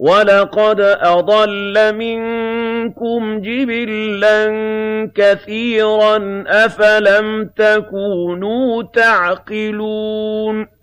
وَلَقَدْ أَضَلَّ مِنكُمْ جِبِلًّا كَثِيرًا ۖ أَفَلَمْ تَكُونُوا تَعْقِلُونَ